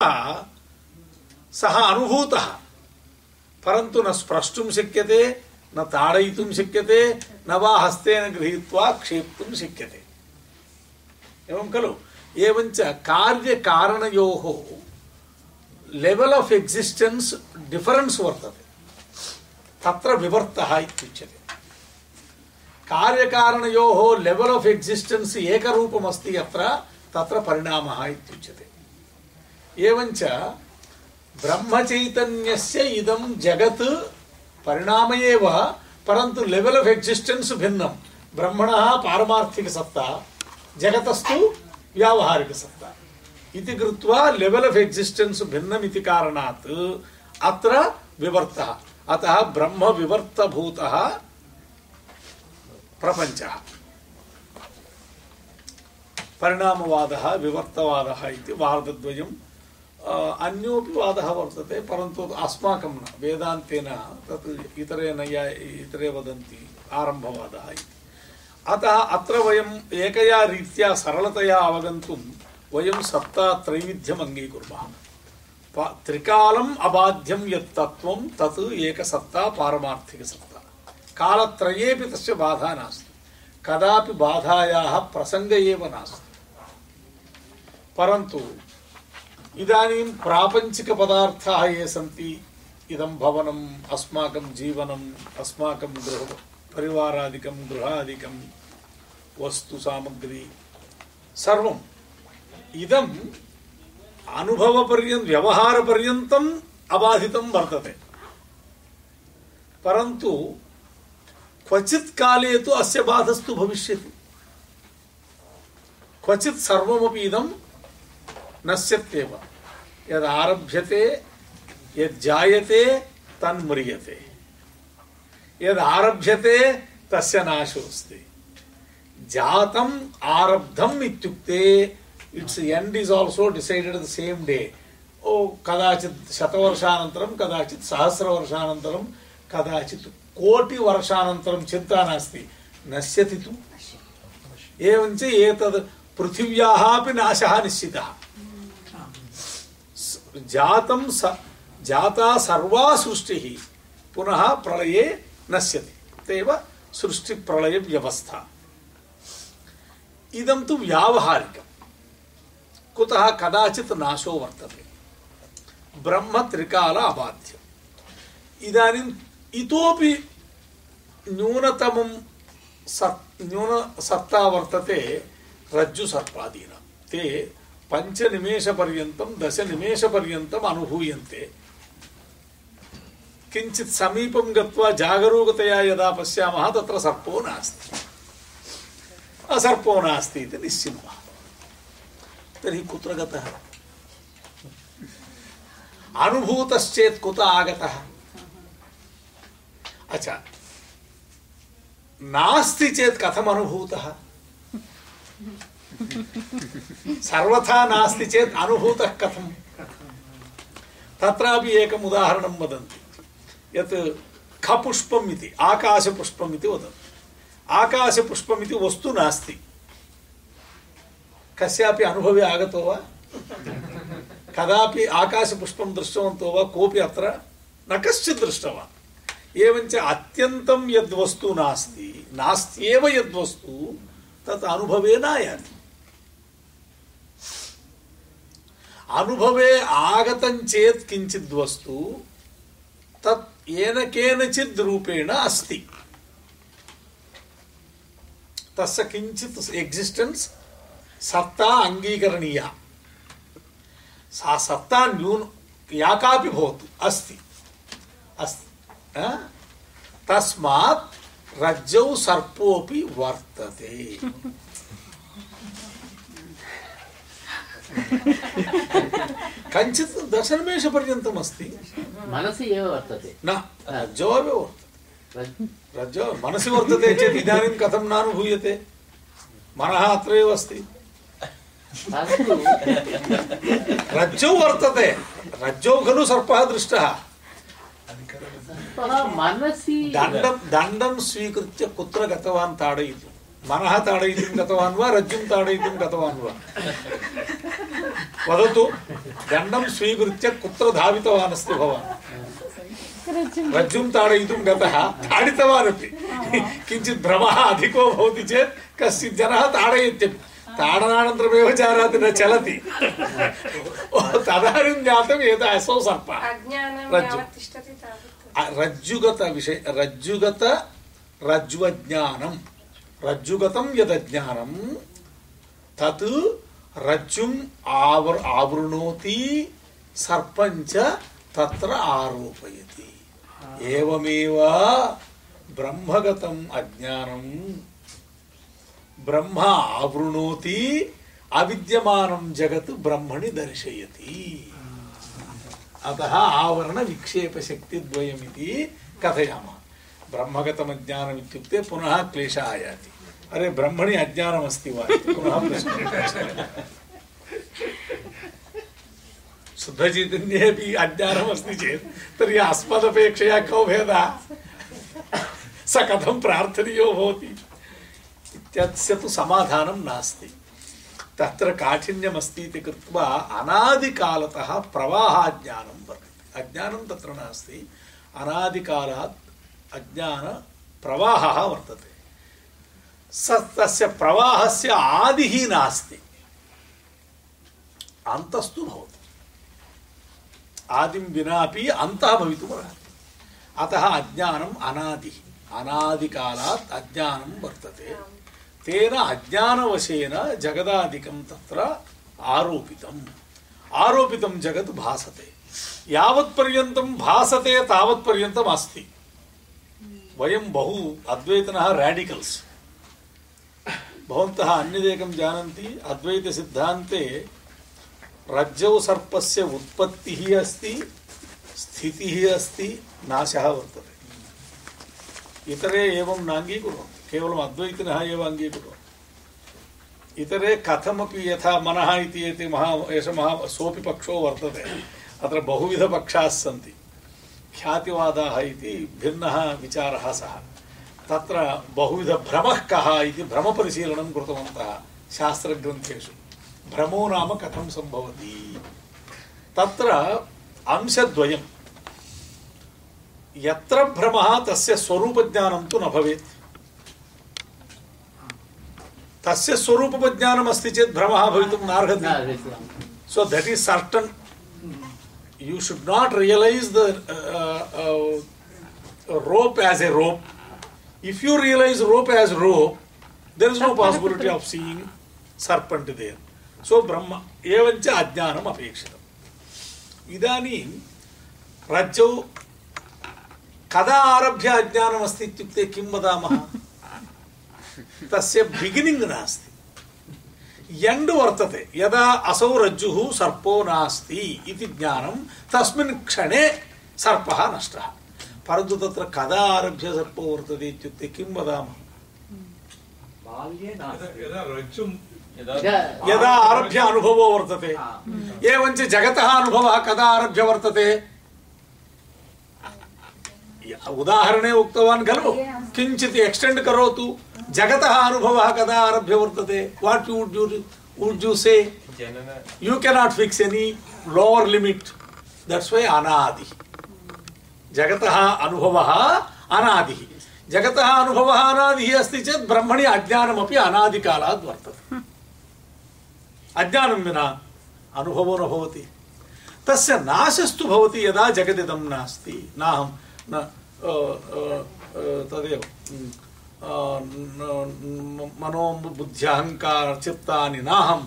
सः अनुभूतः परन्तु न स्प्रष्टुं शक्यते न ताडयितुं शक्यते न वा हस्तेन गृहीत्वा क्षेप्तुं शक्यते एवं खलु एवञ्च कार्यकारणयोः लेवल् आफ् एक्सिस्टेन्स् डिफरेन्स् वर्तते तत्र विवर्तः इत्युच्यते कार्यकारणयोः लेवल् आफ् एक्सिस्टेन्स् एकरूपमस्ति यत्र तत्र परिणामः इत्युच्यते एवञ्च ब्रह्मचैतन्यस्य इदं जगत् परिणाम एव परन्तु लेवल् आफ् एक्सिस्टेन्स् भिन्नं। ब्रह्मणः पारमार्थिकसत्ता, जगतस्तु व्यावहारिकसत्ता। इति कृत्वा लेवल् आफ् एक्सिस्टेन्स् भिन्नमिति कारणात् अत्र विवर्तः। अतः ब्रह्म विवर्तभूतः प्रपञ्चः। परिणामवादः, विवर्तवादः इति वादद्वयं अन्योपि वादः वर्तते परन्तु अस्माकं न वेदान्तेन तत् इतरे नैया इतरे वदन्ति आरम्भवादः इति अतः अत्र वयम् एकया रीत्या सरलतया अवगन्तुं वयं सत्तात्रैविध्यम् अङ्गीकुर्मः त्रिकालम् अबाध्यं यत् तत्त्वं तत् एकसत्ता पारमार्थिकसत्ता कालत्रयेपि तस्य बाधा नास्ति कदापि बाधायाः प्रसङ्ग एव नास्ति परन्तु इदानीं प्रापञ्चिकपदार्थाः ये सन्ति, इदं भवनम्, अस्माकं जीवनम्, अस्माकं गृह, परिवारादिकं, गृहादिकं वस्तुसामग्री सर्वम्। इदम् अनुभवपर्यन्तं व्यवहारपर्यन्तम् अबाधितं वर्तते। परन्तु क्वचित् काले तु अस्य बाधस्तु भविष्यति। क्वचित् सर्वमपि इदं नश्यत्येव यदारभ्यते यज्जायते तन्म्रियते यदारभ्यते तस्य नाशोऽस्ति जातम् आरब्धम् इत्युक्ते it's and is also decided the same day ओ कदाचित् शतवर्षानन्तरं कदाचित् सहस्रवर्षानन्तरं कदाचित् कोटिवर्षानन्तरं चिन्ता नास्ति नश्यति तु एवञ्च एतद् पृथिव्याः अपि नाशः निश्चितः जातं स जाता सर्वा सृष्टिः पुनः प्रलये नश्यति तदेव सृष्टिप्रलयव्यवस्था इदं तु व्यावहारिकं कुतः कदाचित् नाशो वर्तते ब्रह्म त्रिकाल अबाध्यम् इदानीम् इतोपि न्यूनतमं सत् न्यूनसत्ता वर्तते रज्जुसर्पादीनां ते पञ्चनिमेषपर्यन्तं दशनिमेषपर्यन्तम् अनुभूयन्ते किञ्चित् समीपं गत्वा जागरूकतया यदा पश्यामः, तत्र सर्पो नास्ति। असर्पो नास्ति इति निश्चिन्मः तर्हि कुत्र गतः? अनुभूतश्चेत् कुत आगतः? अच्छा नास्ति चेत् कथम् अनुभूतः सर्वथा नास्ति चेत् अनुभूतः कथम् तत्रापि एकम् उदाहरणं वदन्ति यत् खपुष्पम् इति आकाशपुष्पम् इति वदन्ति आकाशपुष्पम् इति वस्तु नास्ति कस्यापि अनुभवे आगतो वा कदापि आकाशपुष्पं दृष्टवन्तो वा कोऽपि अत्र न कश्चित् दृष्टवान् एवञ्च अत्यन्तं यद्वस्तु नास्ति नास्त्येव यद्वस्तु तत् अनुभवे नायाति अनुभवे आगतं चेत् किञ्चित् वस्तु, तत् येन केनचित् रूपेण अस्ति। तस्य किञ्चित् एक्सिस्टेन्स् सत्ता अङ्गीकरणीया। सा सत्ता न्यून, या कापि भवतु, अस्ति। अस्ति तस्मात् रज्जौ सर्पोऽपि वर्तते। कञ्चित् दशनिमेषपर्यन्तम् अस्ति मनसि एव वर्तते न रज्जो एव वर्तते रज्जो मनसि वर्तते चेत् इदानीं कथं नानुभूयते मनः अत्रैव अस्ति रज्जौ वर्तते रज्जौ खलु सर्पः दृष्टः मनसि दण्डं दण्डं स्वीकृत्य कुत्र गतवान् ताडयितुं मनः ताडयितुं गतवान् वा रज्जुं ताडयितुं गतवान् वा वदतु दण्डं स्वीकृत्य कुत्र धावितवान् अस्ति भवान् रज्जुं ताडयितुं गतः ताडितवानपि किञ्चित् भ्रमः अधिको भवति चेत् कश्चित् जनः ताडयत्यपि ताडनानन्तरमेव जानाति न चलति ओ, तदानीं ज्ञातम् एत असौ सर्पः अज्ञानं रज्जु। यावत् तिष्ठति तावत् आ, रज्जुगत विषय రజ్జుగతం యదజ్ఞానం తత్ రజ్జుం ఆవర్ ఆవృణోతి సర్పంచ తత్ర ఆరోపయతి ఏవమేవ బ్రహ్మగతం అజ్ఞానం బ్రహ్మ ఆవృణోతి అవిద్యమానం జగత్ బ్రహ్మని దర్శయతి అత ఆవరణ విక్షేప శక్తిద్వయమితి కథయామా इत्युक्ते पुनः क्लेशः आयाति अरे, ब्रह्मणि अज्ञानमस्ति वा? पुनः प्रश्नः। शुद्धचैतन्येपि अज्ञानमस्ति चेत्, तर्हि अस्मदपेक्षया कौ भेदः? स कथं प्रार्थनीयो भवति? इत्यस्य तु समाधानं नास्ति। तत्र काठिन्यमस्ति इति कृत्वा अनादिकालतः प्रवाहाज्ञानं वर्तते। अज्ञानं तत्र नास्ति। अनादिकालात् अज्ञानप्रवाहः वर्तते। स तस्य प्रवाहस्य आदिः नास्ति। अन्तस्तु भवति। आदिं विनापि अन्तः भवितुमर्हति अतः अज्ञानम् अनादिः, अनादिकालात् अज्ञानं वर्तते। तेन अज्ञानवशेन जगदादिकं तत्र आरोपितम्। आरोपितं जगत् भासते। यावत्पर्यन्तं भासते, तावत्पर्यन्तम् अस्ति। वयं बहु अद्वैतनः रेडिकल्स् भवन्तः अन्यदेकं जानन्ति, अद्वैतसिद्धान्ते रज्जौ सर्पस्य उत्पत्तिः अस्ति, स्थितिः अस्ति, नाशः वर्तते। इतरे एवं नाङ्गीकुर्वन्ति केवलम् अद्वैतिनः एव अङ्गीकुर्वन्ति। इतरे कथमपि यथा मनः इति एते महा, एष महा सोऽपि पक्षो वर्तते। अत्र बहुविधपक्षाः सन्ति। ख्यातिवादाः इति भिन्नः विचारः सः। तत्र बहुविधभ्रमः कः इति भ्रमपरिशीलनं कृतवन्तः शास्त्रग्रन्थेषु। भ्रमो नाम कथं सम्भवति? तत्र अंशद्वयं। यत्र भ्रमः तस्य स्वरूपज्ञानं तु न भवेत्। तस्य स्वरूपज्ञानम् अस्ति चेत् भ्रमः भवितुं नार्हति। So that is certain. You should not realize the uh, uh, rope as a rope. If you realize rope as rope, there is no possibility of seeing serpent there. So Brahma एवञ्च अज्ञानम् अपेक्षितम् इदानीं रज्जौ कदा आरभ्य अज्ञानमस्ति इत्युक्ते किं वदामः तस्य बिगिनिङ्ग् नास्ति यण्ड् वर्तते यदा असौ रज्जुः सर्पो नास्ति इति ज्ञानं तस्मिन् क्षणे सर्पः नष्टः परन्तु तत्र कदा आरभ्य सर्पो वर्तते इत्युक्ते किं वदामः बाल्ये नास्ति यदा रज्जुं यदा आरभ्य अनुभवो वर्तते एवञ्च जगतः अनुभवः कदा आरभ्य वर्तते उदाहरणे उक्तवान् जगतः अनुभवः कदा आरभ्य वर्तते? What would you would you say you you cannot fix any lower limit. That's why anadi जगतः अनुभवः अनादिः। जगतः अनुभवः अनादिः अस्ति चेत् ब्रह्मणि अज्ञानमपि अनादिकालात् वर्तते। अज्ञानं विना अनुभवो न भवति। तस्य नाशस्तु भवति यदा जगदिदं नास्ति। नाहं न तदेव। उम्, न- न- मनोबुद्ध्यहङ्कार चित्तानि नाहं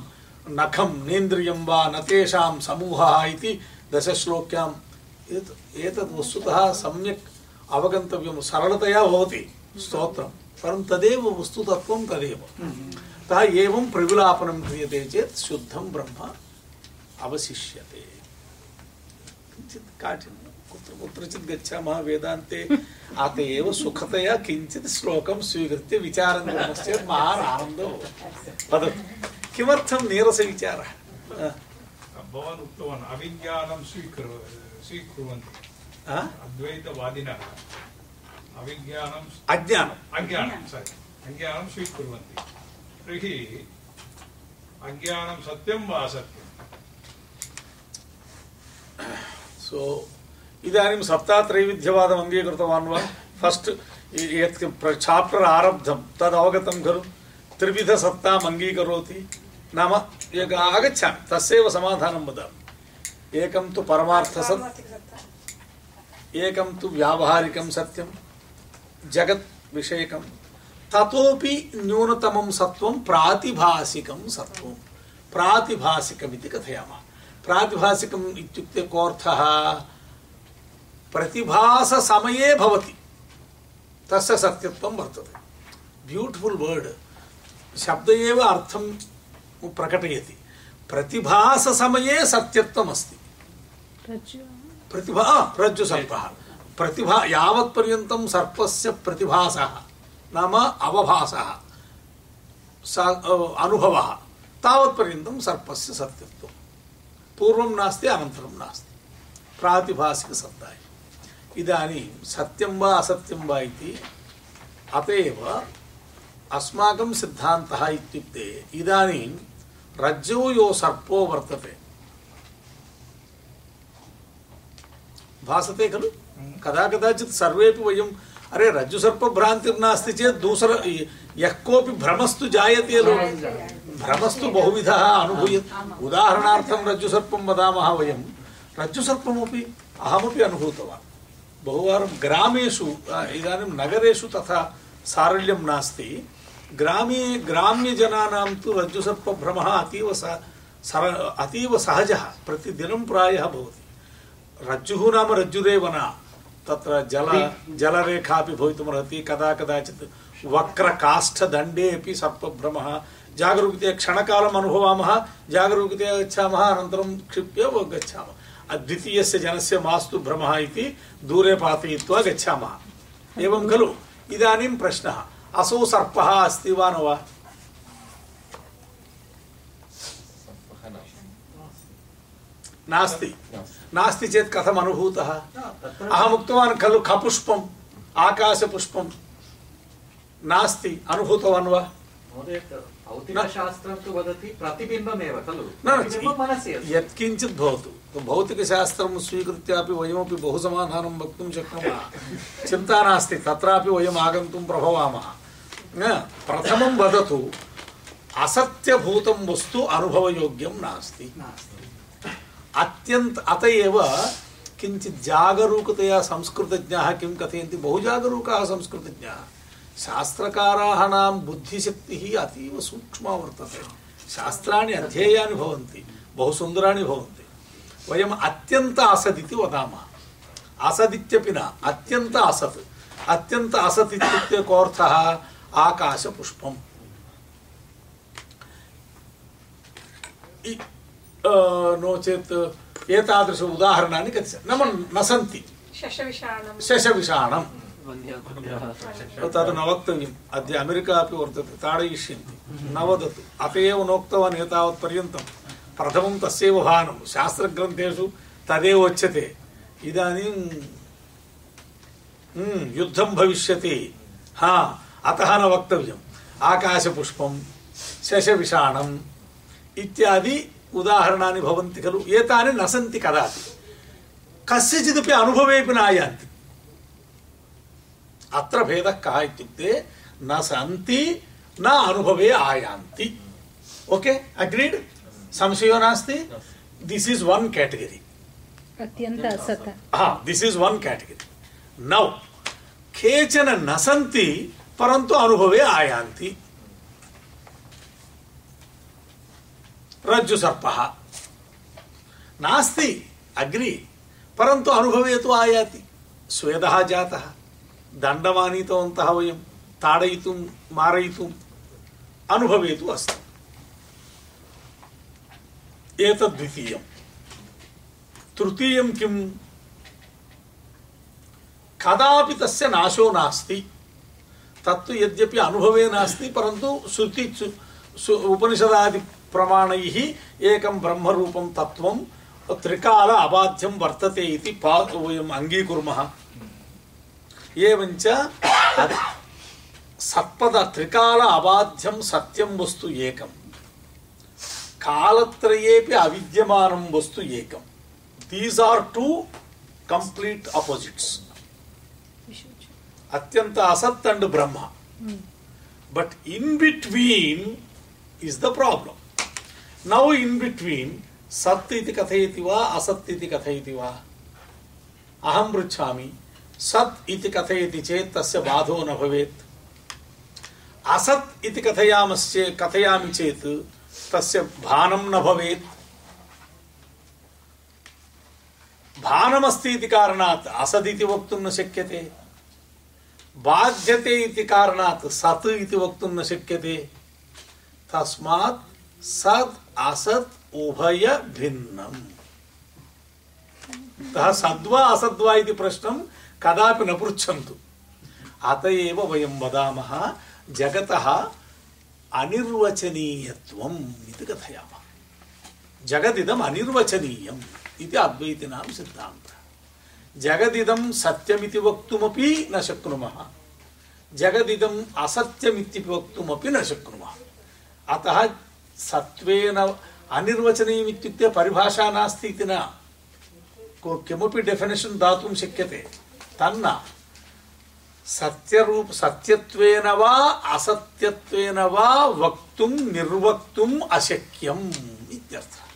नखं नेन्द्रियं वा न तेषां समूहः इति दशश्लोक्याम् एत- एतत् वस्तुतः सम्यक् अवगन्तव्यं सरलतया भवति स्तोत्रं परं तदेव वस्तुतत्वं तदेव अतः एवं प्रविलापनं क्रियते चेत् शुद्धं ब्रह्म अवशिष्यते किञ्चित् काठिन्यं कुत्र कुत्रचित् गच्छामः वेदान्ते अत एव सुखतया किञ्चित् श्लोकं स्वीकृत्य विचारं कुर्मश्चेत् महान् आनन्दो वदतु किमर्थं नीरसविचारः? भवान् उक्तवान् अविज्ञानं स्वीकुर्व स्वीकुर्वन्ति। अद्वैतवादिनः अविज्ञानं अज्ञानम् अज्ञानं। सारि अज्ञानं स्वीकुर्वन्ति। तर्हि अज्ञानं सत्यं वा असत्यं? सो इदानीं सत्तात्रैविध्यवादम् अङ्गीकृतवान् वा? फस्ट् यत् चाप्टर् आरब्धं, तद् अवगतं खलु। त्रिविधसत्ताम् अङ्गीकरोति। नाम, एक आगच्छामि, तस्यैव समाधानं वदामि। एकं तु परमार्थसत्, एकं तु व्यावहारिकं सत्यं, जगत् विषयकं। ततोपि न्यूनतमं सत्त्वं, प्रातिभासिकं सत्त्वं। प्रातिभासिकमिति कथयामः। प्रातिभासिकम् इत्युक्ते कोऽर्थः? प्रतिभाससमये भवति। तस्य सत्यत्वं वर्तते। ब्यूटिफुल् वर्ड् शब्द एव अर्थं प्रकटयति। प्रतिभाससमये सत्यत्वम् अस्ति प्रतिभा रज्जु सर्पः प्रतिभा यावत्पर्यन्तं सर्पस्य प्रतिभासः। नाम अवभासः। स- अनुभवः। तावत्पर्यन्तं सर्पस्य सत्यत्वं पूर्वं नास्ति अनन्तरं नास्ति। प्रातिभासिकसत्ता इदानीं सत्यं वा असत्यं वा इति अत एव अस्माकं सिद्धान्तः इत्युक्ते इदानीं रज्जौ यो सर्पो वर्तते। भासते खलु? कदा कदाचित् सर्वेपि वयम् अरे रज्जुसर्पभ्रान्तिर्नास्ति चेत् दूसर यः कोऽपि भ्रमस्तु जायते भ्रमस्तु बहुविधः अनुभूय उदाहरणार्थं रज्जुसर्पं वदामः वयं। रज्जुसर्पमपि अहमपि अनुभूतवान्। बहुवारं ग्रामेषु इदानीं नगरेषु तथा सारल्यं नास्ति। ग्रामे ग्राम्यजनानां तु रज्जुसर्पभ्रमः अतीव स सर अतीव सहजः। प्रतिदिनं प्रायः भवति। रज्जुः नाम रज्जुरेव न। तत्र जल जलरेखा अपि भवितुमर्हति कदा कदाचित् वक्रकाष्ठदण्डे अपि सर्पभ्रमः। जागरूकतया क्षणकालम् अनुभवामः। जागरूकतया गच्छामः। अनन्तरं क्षिप्य गच्छामः। द्वितीयस्य जनस्य मास्तु भ्रमः इति दूरे पातयित्वा गच्छामः। एवं खलु? इदानीं प्रश्नः। असौ सर्पः अस्ति वा न वा? नास्ति। नास्ति चेत् कथम् अनुभूतः अहम् उक्तवान् खलु खपुष्पम् आकाशपुष्पं। नास्ति अनुभूतवान् वा? भौतिकशास्त्रं तु वदति प्रतिबिम्बमेव खलु? यत्किञ्चित् भवतु। भौतिकशास्त्रं स्वीकृत्यापि वयमपि बहु समाधानं वक्तुं शक्नुमः। चिन्ता नास्ति तत्रापि वयम् आगन्तुं प्रभवामः। प्रथमं वदतु असत्यभूतं वस्तु अनुभवयोग्यं नास्ति। नास्ति। अत्यन्त अत एव किञ्चित् जागरूकतया संस्कृतज्ञाः किं कथयन्ति? बहु जागरूकाः संस्कृतज्ञाः। शास्त्रकाराः नाम बुद्धिशक्तिः अतीव सूक्ष्मा वर्तते। शास्त्राणि अध्येयानि भवन्ति बहु सुन्दराणि भवन्ति। वयम् अत्यन्त असत् वदामः। असदित्यपि न, अत्यन्त असत् अत्यन्त असत् इत्युक्ते कोऽर्थः? आकाशपुष्पम्। नो चेत् एतादृश उदाहरणानि कति सन्ति? नाम न सन्ति शशविषाणं शशविषाणं तद् न वक्तव्यम् अद्य अमेरिका अपि वर्तते ताडयिष्यन्ति न वदतु अत एव नोक्तवान् एतावत् पर्यन्तं प्रथमं तस्यैव भानं शास्त्रग्रन्थेषु तदेव उच्यते इदानीं हम्म, युद्धं भविष्यति हा अतः न वक्तव्यम् आकाशपुष्पं शशविषाणम् इत्यादि उदाहरणानि भवन्ति खलु एतानि न सन्ति कदापि कस्यचिदपि अनुभवेपि न आयान्ति अत्र भेदः कः इत्युक्ते न सन्ति न अनुभवे आयान्ति ओके अग्रीड संशयो नास्ति दिस् इस् वन् केटगरी अत्यन्त असत हा this is one category now केचन न सन्ति परन्तु अनुभवे आयान्ति रज्जुसर्पः नास्ति अग्रि परन्तु अनुभवे तु आयाति स्वेदः जातः दण्डमानीतवन्तः वयं ताडयितुं मारयितुम् अनुभवे तु अस्ति एतद्वितीयं तृतीयं किम् कदापि उपनिषदादिप्रमाणैः एकं ब्रह्मरूपं तत्त्वं त्रिकाल अबाध्यं वर्तते इति पा वयम् अङ्गीकुर्मः। एवञ्च सत्पद त्रिकाल अबाध्यं सत्यं वस्तु एकं कालत्रयेपि अविद्यमानं वस्तु एकं these are two complete opposites अत्यंत असत् and Brahma. But in between is the problem now in between सत् इति कथयति वा असत् इति कथयति वा अहं पृच्छामि सत् इति कथयति चेत् तस्य बाधो न भवेत् असत् इति कथयामश्चे कथयामि चेत् तस्य भानं न भवेत् भानमस्ति इति कारणात् असदिति वक्तुं न शक्यते बाध्यते इति कारणात् सत् इति वक्तुं न शक्यते तस्मात् सद् असत् उभय भिन्नम्। अतः सद्वा असद्वा इति प्रश्नं कदापि न पृच्छन्तु। अत एव वयं वदामः, जगतः अनिर्वचनीयत्वम् इति कथयामः। जगदिदम् अनिर्वचनीयम् इति अद्वैतिनां सिद्धान्तः। जगदिदं सत्यमिति वक्तुमपि न शक्नुमः। जगदिदम् असत्यमिति वक्तुमपि न शक्नुमः। अतः सत्त्वेन अनिर्वचनीयम् इत्युक्ते परिभाषा नास्ति इति न। किमपि डेफिनेशन् दातुं शक्यते। तन्न। सत्यरूप सत्यत्वेन वा असत्यत्वेन वा वक्तुं निर्वक्तुम् अशक्यम् इत्यर्थः।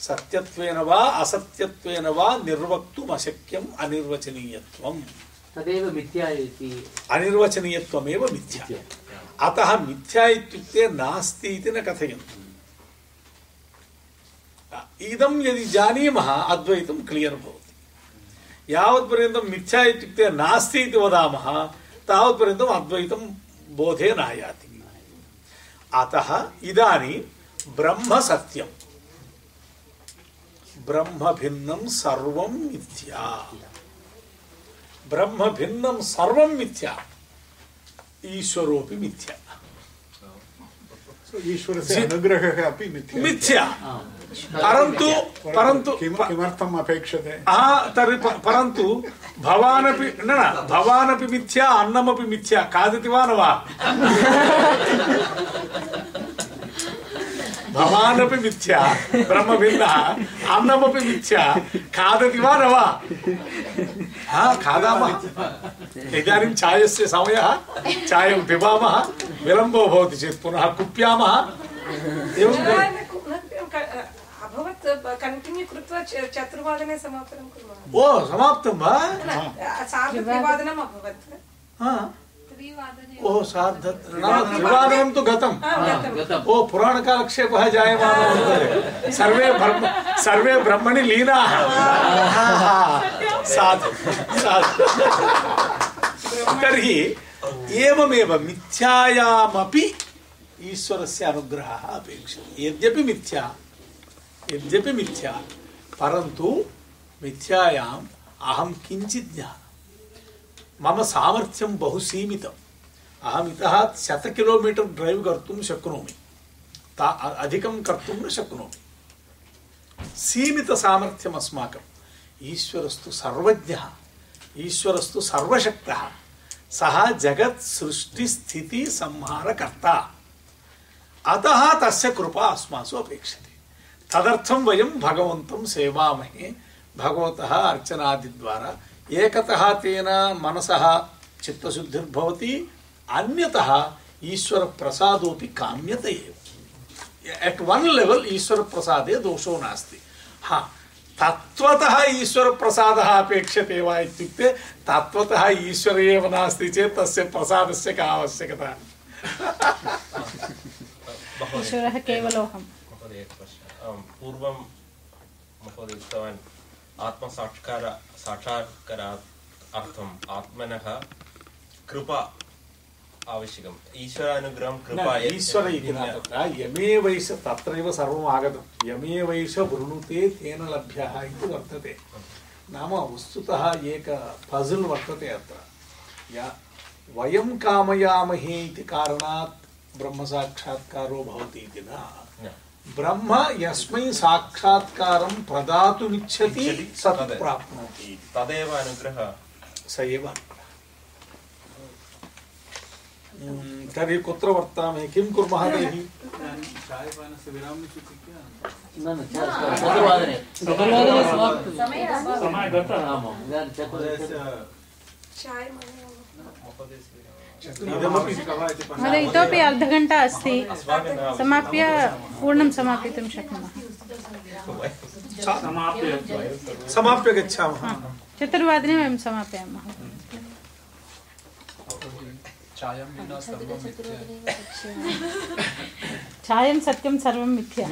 सत्यत्वेन वा असत्यत्वेन वा निर्वक्तुम् अशक्यम् अनिर्वचनीयत्वम्। तदेव मिथ्या इति। अनिर्वचनीयत्वमेव मिथ्या। अतः मिथ्या इत्युक्ते नास्ति इति न कथयन्तु। इदं यदि जानीमः, अद्वैतं क्लियर् भवति। यावत्पर्यन्तं मिथ्या इत्युक्ते नास्ति इति वदामः तावत्पर्यन्तम् अद्वैतं बोधे नायाति। अतः इदानीं ब्रह्म सत्यं ब्रह्म सर्वं मिथ्या। ब्रह्म भिन्नं सर्वं मिथ्या। ईश्वरोऽपि मिथ्या ईश्वरस्य अनुग्रहः अपि मिथ्या मिथ्या परन्तु परन्तु किम किमर्थम् अपेक्षते हा तर्हि परन्तु भवानपि न न भवानपि मिथ्या अन्नमपि मिथ्या खादति वा न वा भवानपि मिथ्या ब्रह्मभिन्नः अन्नमपि मिथ्या खादति वा न वा हा खादामः इदानीं चायस्य समयः चायं पिबामः विलम्बो भवति चेत् पुनः कुप्यामः एवं अभवत् कण्टिन्यू कृत्वा च- चतुर्वादने समापनं कुर्मः ओ समाप्तं वा सार्धत्रिवादनम् अभवत् हा ओ त्रिवादनं तु गतम्। गतम्। ओ पुराणकालक्षेपः जायमानः सर्वे ब्रह्म सर्वे ब्रह्मणि लीनाः। साधु साधु तर्हि एवमेव मिथ्यायामपि ईश्वरस्य अनुग्रहः अपेक्षते। यद्यपि मिथ्या यद्यपि मिथ्या परन्तु मिथ्यायाम् अहं किञ्चित् ज्ञानं मम सामर्थ्यं बहु सीमितम् अहम् इतः शत किलोमीटर् ड्रैव् कर्तुं शक्नोमि। ता अधिकं कर्तुं न शक्नोमि। सीमितसामर्थ्यम् अस्माकम्। ईश्वरस्तु सर्वज्ञः। ईश्वरस्तु सर्वशक्तः। सः जगत् सृष्टिस्थिति संहारकर्ता। अतः तस्य कृपा अस्मासु अपेक्षते। तदर्थं वयं भगवन्तं सेवामहे। भगवतः अर्चनादिद्वारा एकतः तेन मनसः चित्तशुद्धिर्भवति अन्यतः ईश्वरप्रसादोऽपि काम्यते एव। एट् वन् लेवल् ईश्वरप्रसादे दोषो नास्ति। हा तत्त्वतः ईश्वरप्रसादः अपेक्षते वा इत्युक्ते तत्त्वतः ईश्वरे एव नास्ति चेत् तस्य प्रसादस्य का आवश्यकता? ईश्वरः महोदय पूर्वं महोदय उक्तवान् आत्मसाक्षात्कार साक्षात्कारार्थम् आत्मनः कृपा आवश्यकम्। ईश्वरानुग्रहं कृपा न, ईश्वर इति न तत्र तत्रैव सर्वम् आगतं। यमे वैष वृणुते तेन लभ्यः इति वर्तते। नाम वस्तुतः एक पज़ल् वर्तते अत्र। या वयं कामयामहे इति कारणात् ब्रह्मसाक्षात्कारो भवति इति न। ब्रह्म यस्मै साक्षात्कारं प्रदातुमिच्छति सत्। प्राप्नोति। तदेव अनुग्रहः। स एव तर्हि कुत्र वर्तामहे? किं कुर्मः तर्हि? चायपानस्य महोदय इतोपि अर्धघण्टा अस्ति। समाप्य पूर्णं समापयितुं शक्नुमः। समाप्य गच्छामः। चतुर्वादने वयं समापयामः। चायं सत्यं सर्वं मिथ्या।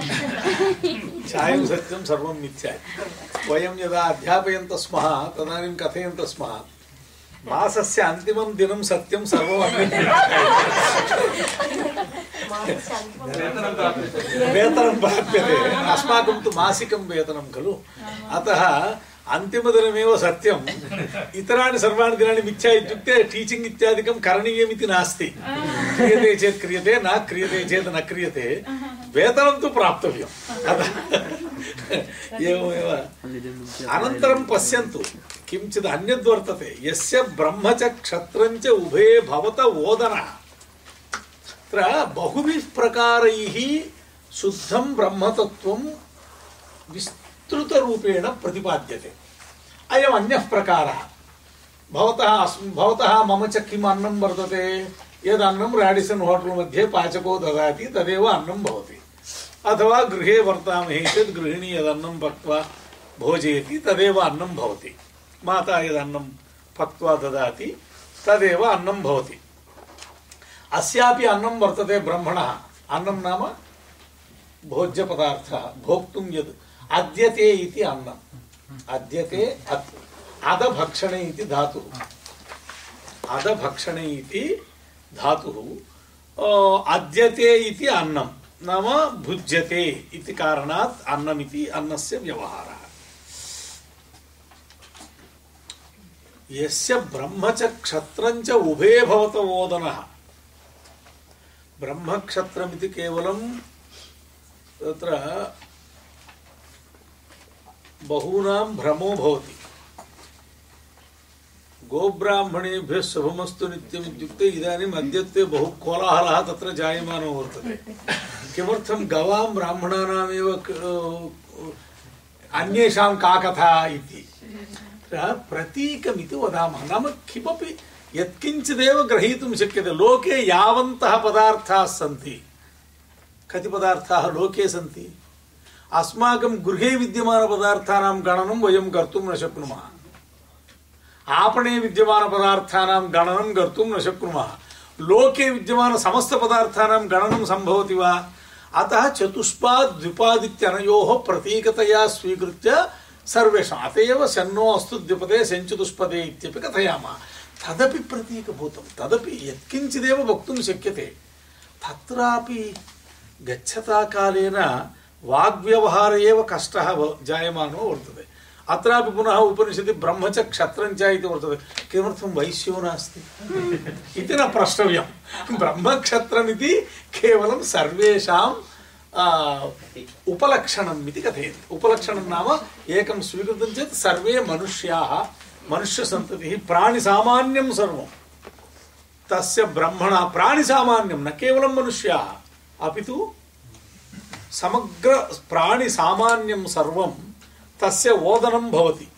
चायं सत्यं सर्वं मिथ्या। वयं यदा अध्यापयन्तः स्मः तदानीं कथयन्तः स्मः मासस्य अन्तिमं दिनं सत्यं सर्वमपि वेतनं प्राप्यते अस्माकं तु मासिकं वेतनं खलु अतः अन्तिमदिनमेव सत्यम् इतराणि सर्वाणि दिनानि मिथ्या इत्युक्ते टीचिङ्ग् इत्यादिकं करणीयमिति नास्ति क्रियते चेत् क्रियते न क्रियते चेत् न क्रियते वेतनं तु प्राप्तव्यम् अतः एवमेव अनन्तरं पश्यन्तु किञ्चित् अन्यद्वर्तते यस्य ब्रह्म च क्षत्रं च उभे भवत ओदनः तत्र बहुभिः प्रकारैः शुद्धं ब्रह्मतत्त्वं विस्तृतरूपेण प्रतिपाद्यते। अयम् अन्यः प्रकारः। भवतः भवतः मम च किम् अन्नं वर्तते? यदन्नं राडिसन् होटल् मध्ये पाचको ददाति, तदेव अन्नं भवति। अथवा गृहे वर्तामहे चेत् गृहिणी यदन्नं पक्त्वा भोजयति, तदेव अन्नं भवति। माता यदन्नं पक्त्वा ददाति, तदेव अन्नं भवति। अस्यापि अन्नं वर्तते ब्रह्मणः। अन्नं नाम भोज्यपदार्थः, भोक्तुं यद् अद्यते इति अन्नम् अद्यते अदभक्षणे इति धातुः। अदभक्षणे इति धातुः। अद्यते इति अन्नं। नाम भुज्यते इति कारणात् अन्नमिति अन्नस्य व्यवहारः। यस्य ब्रह्म च क्षत्रं च उभे भवत ओदनः ब्रह्मक्षत्रमिति केवलं तत्र बहूनां भ्रमो भवति। गोब्राह्मणेभ्यः शुभमस्तु नित्यम् इत्युक्ते इदानीम् अद्यत्वे बहु कोलाहलः तत्र जायमानो वर्तते। किमर्थं गवां ब्राह्मणानामेव अन्येषां का कथा इति? तत्र प्रतीकमिति वदामः नाम किमपि यत्किञ्चिदेव ग्रहीतुं शक्यते लोके यावन्तः पदार्थाः सन्ति कति पदार्थाः लोके सन्ति अस्माकं गृहे विद्यमानपदार्थानां गणनं वयं कर्तुं न शक्नुमः आपणे विद्यमानपदार्थानां गणनं कर्तुं न शक्नुमः लोके विद्यमानसमस्तपदार्थानां गणनं सम्भवति वा अतः चतुष्पाद् द्विपादित्यनयोः प्रतीकतया स्वीकृत्य सर्वेषाम् अत एव शन्नो अस्तु द्विपदे सेञ्चतुष्पदे इत्यपि कथयामः तदपि प्रतीकभूतं तदपि यत्किञ्चिदेव वक्तुं शक्यते तत्रापि गच्छता कालेन वाग्व्यवहार एव कष्टः व- जायमानो वर्तते अत्रापि पुनः उपनिषदि ब्रह्म च क्षत्रं च इति वर्तते किमर्थं वैश्यो नास्ति इति न प्रष्टव्यं ब्रह्मक्षत्रमिति केवलं सर्वेषां आ, उपलक्षणम् इति कथयन्ति उपलक्षणं नाम एकं स्वीकृतं चेत् सर्वे मनुष्याः मनुष्यसन्ततिः प्राणिसामान्यं सर्वं तस्य ब्रह्मणा प्राणिसामान्यं न केवलं मनुष्याः अपि तु समग्र प्राणिसामान्यं सर्वं तस्य ओदनं भवति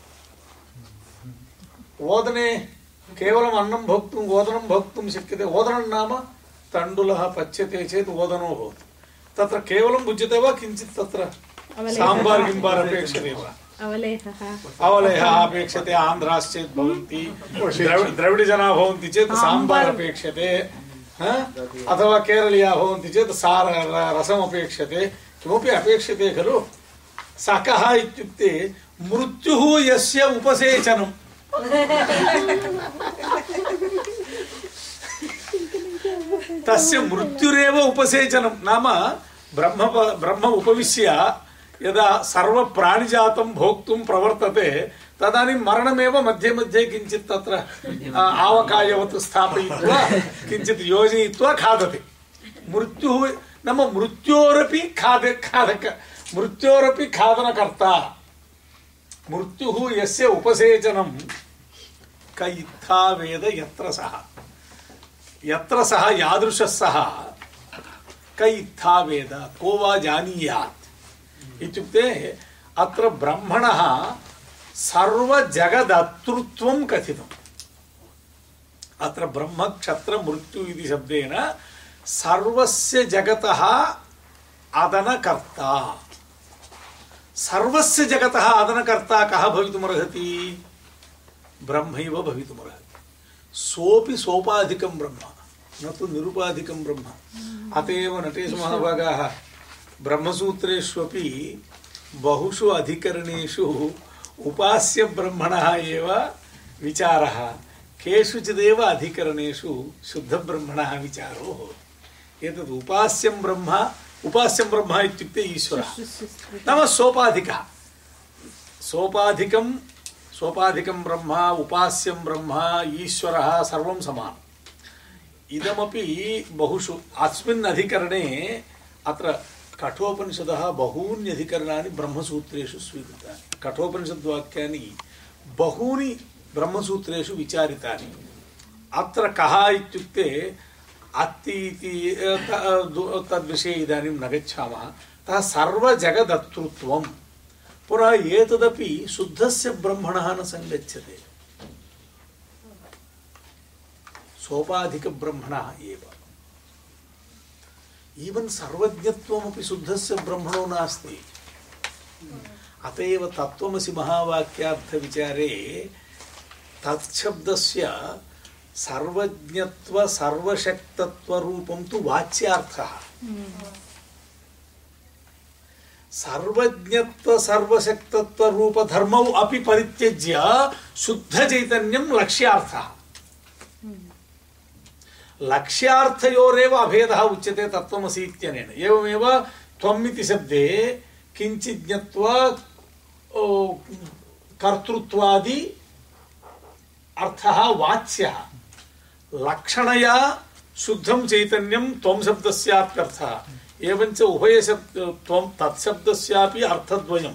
ओदने केवलम् अन्नं भोक्तुम् ओदनं भोक्तुं शक्यते ओदनं नाम तण्डुलः पच्यते चेत् ओदनो भवति तत्र केवलं भुज्यते वा किञ्चित् तत्र साम्बार् गिम्बार् अपेक्षते वा? अवलेहः। अवलेहः अपेक्षते आन्ध्राश्चेत् भवन्ति द्रविडजनाः भवन्ति चेत् साम्बार् अपेक्षते अथवा केरलीयाः भवन्ति चेत् सार र- रसम् अपेक्षते। किमपि अपेक्षते खलु? सकः इत्युक्ते मृत्युः यस्य उपसेचनम्। तस्य मृत्युरेव उपसेचनं नाम ब्रह्म ब्रह्म उपविश्य यदा सर्वप्राणिजातं भोक्तुं प्रवर्तते तदानीं मरणमेव मध्ये मध्ये किञ्चित् तत्र आ, आवकायवत् स्थापयित्वा किञ्चित् योजयित्वा खादति मृत्युः नाम मृत्योरपि खाद खादक मृत्योरपि खादनकर्ता मृत्युः यस्य उपसेचनं क इत्था वेद यत्र सः यत्र सः यादृशः सः क इत्था वेद को वा जानीयात्। इत्युक्ते अत्र ब्रह्मणः सर्वजगदतृत्वं कथितम्। अत्र ब्रह्म क्षत्र मृत्यु इति शब्देन सर्वस्य जगतः अदनकर्ता। सर्वस्य जगतः अदनकर्ता कः भवितुमर्हति? ब्रह्मैव भवितुमर्हति। सोऽपि सोपाधिकं ब्रह्म। न तु निरुपाधिकं ब्रह्म। अत एव नटेश महाभागाः ब्रह्मसूत्रेष्वपि बहुषु अधिकरणेषु उपास्य ब्रह्मणः एव विचारः। केषुचिदेव अधिकरणेषु शुद्धब्रह्मणः विचारो एतद् उपास्यं ब्रह्म उपास्यं ब्रह्म इत्युक्ते ईश्वरः। नाम सोपाधिकः। सोपाधिकं सोपाधिकं ब्रह्म उपास्यं ब्रह्म ईश्वरः सर्वं समानम् इदमपि बहुषु अस्मिन् अधिकरणे अत्र कठोपनिषदः बहून्यधिकरणानि ब्रह्मसूत्रेषु स्वीकृतानि। कठोपनिषद्वाक्यानि बहूनि ब्रह्मसूत्रेषु विचारितानि। अत्र कः इत्युक्ते अत्ति इति तद्विषये इदानीं न गच्छामः। अतः सर्वजगदतृत्वं पुनः एतदपि शुद्धस्य ब्रह्मणः न सङ्गच्छते। सोपाधिकब्रह्मणः एव। ईवन् सर्वज्ञत्वमपि शुद्धस्य ब्रह्मणो नास्ति। अतएव तत्त्वमसि महावाक्यार्थविचारे तत्शब्दस्य तु वाच्यार्थः। अपि परित्यज्य शुद्धचैतन्यं लक्ष्यार्थः। लक्ष्यार्थयोरेव अभेदः उच्यते तत्त्वमसि इत्यनेन एवमेव त्वम् इति शब्दे किञ्चित् ज्ञत्वा कर्तृत्वादि अर्थः वाच्यः। लक्षणया शुद्धं चैतन्यं त्वं शब्दस्याप्यर्थः एवञ्च उभयशब्द, त्वं तत्शब्दस्यापि अर्थद्वयं।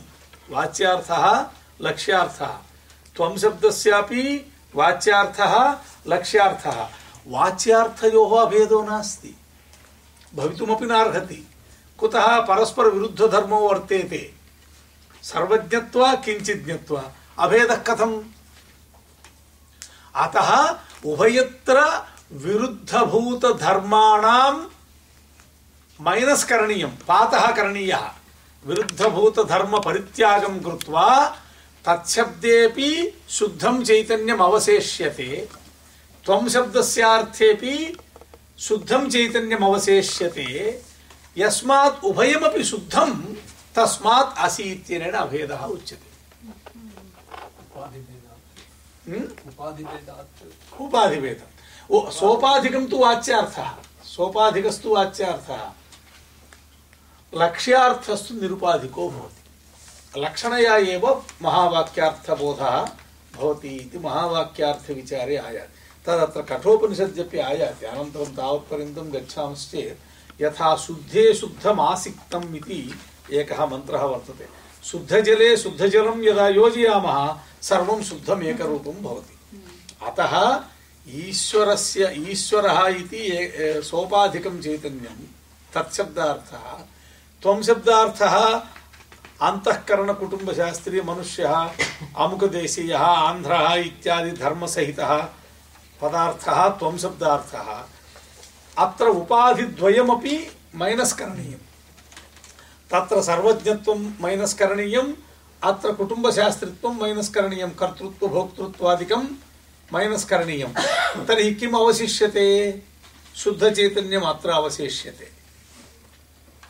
वाच्यार्थः, लक्ष्यार्थः। त्वं शब्दस्यापि वाच्यार्थः, लक्ष्यार्थः। वाच्यार्थयोः अभेदो नास्ति। भवितुमपि नार्हति। कुतः परस्परविरुद्धधर्मो वर्तेते? सर्वज्ञत्वा किञ्चित् ज्ञत्वा, अभेदः कथम्? अतः उभयत्र विरुद्धभूतधर्माणां मैनस् करणीयं पातः करणीयः। विरुद्धभूतधर्मपरित्यागं कृत्वा तत्शब्देपि शुद्धं चैतन्यम् अवशेष्यते त्वं शब्दस्यार्थेपि शुद्धं चैतन्यम् अवशेष्यते यस्मात् उभयमपि शुद्धं तस्मात् असि इत्यनेन अभेदः उच्यते। हम्म? उपाधिभेदम् ओ सोपाधिकं तु वाच्यार्थः। सोपाधिकस्तु वाच्यार्थः। लक्ष्यार्थस्तु निरुपाधिको भवति। लक्षणया एव महावाक्यार्थबोधः भवति इति महावाक्यार्थविचारे आयाति। तदत्र कठोपनिषद्यपि आयाति, अनन्तरं तावत्पर्यन्तं गच्छामश्चेत् यथा शुद्धे शुद्धमासिक्तम् इति एकः मन्त्रः वर्तते। शुद्धजले शुद्धजलं यदा योजयामः, सर्वं शुद्धम् एकरूपं भवति। अतः ईश्वरस्य, ईश्वरः इति सोपाधिकं चैतन्यं, तत्शब्दार्थः, त्वं शब्दार्थः अन्तःकरणकुटुम्बशास्त्रीय मनुष्यः अमुकदेशीयः, आन्ध्रः इत्यादि धर्मसहितः पदार्थः त्वं शब्दार्थः अत्र उपाधिद्वयमपि मैनस् करणीयम्। तत्र सर्वज्ञत्वं मैनस् करणीयम्, अत्र कुटुम्बशास्त्रित्वं मैनस् करणीयं कर्तृत्व, भोक्तृत्वादिकं मैनस् करणीयं तर्हि किम् अवशिष्यते? शुद्धचैतन्यम् अत्र अवशेष्यते।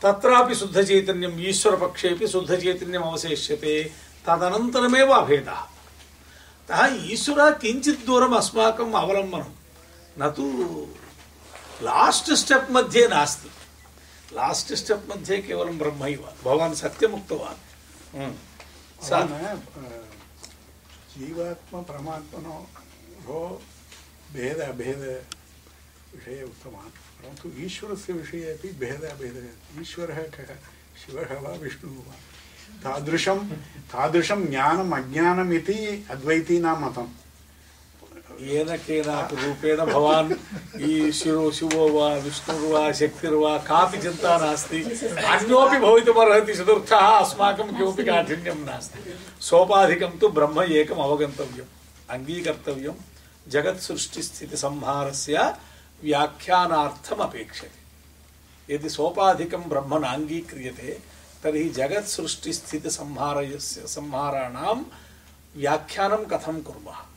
तत्रापि शुद्धचैतन्यम्, ईश्वरपक्षेपि शुद्धचैतन्यम् अवशेष्यते। तदनन्तरमेव अभेदः। अतः ईश्वरः किञ्चित् दूरम् अस्माकम् अवलम्बनं न तु लास्ट् स्टेप् मध्ये नास्ति लास्ट् स्टेप् मध्ये केवलं ब्रह्मैव भवान् सत्यम् उक्तवान्। सा- भवान्, जीवात्म परमात्मनो भो भेद अभेद विषये उक्तवान् परन्तु ईश्वरस्य विषये अपि भेद अभेद ईश्वरः कः शिवः वा विष्णुः वा तादृशं तादृशं ज्ञानम्, अज्ञानम् इति अद्वैतीनां मतं। येन केनापि रूपेण भवान् ईश्वरो शिवो वा विष्णुर्वा शक्तिर्वा कापि चिन्ता नास्ति। अन्योपि भवितुमर्हति चतुर्थः, अस्माकं किमपि काठिन्यं नास्ति। सोपाधिकं तु ब्रह्म एकम् अवगन्तव्यम् अङ्गीकर्तव्यं जगत्सृष्टिस्थितिसंहारस्य व्याख्यानार्थम् अपेक्षते यदि सोपाधिकं ब्रह्म नाङ्गीक्रियते तर्हि जगत्सृष्टिस्थितिसंहारस्य संहाराणां व्याख्यानं कथं कुर्मः?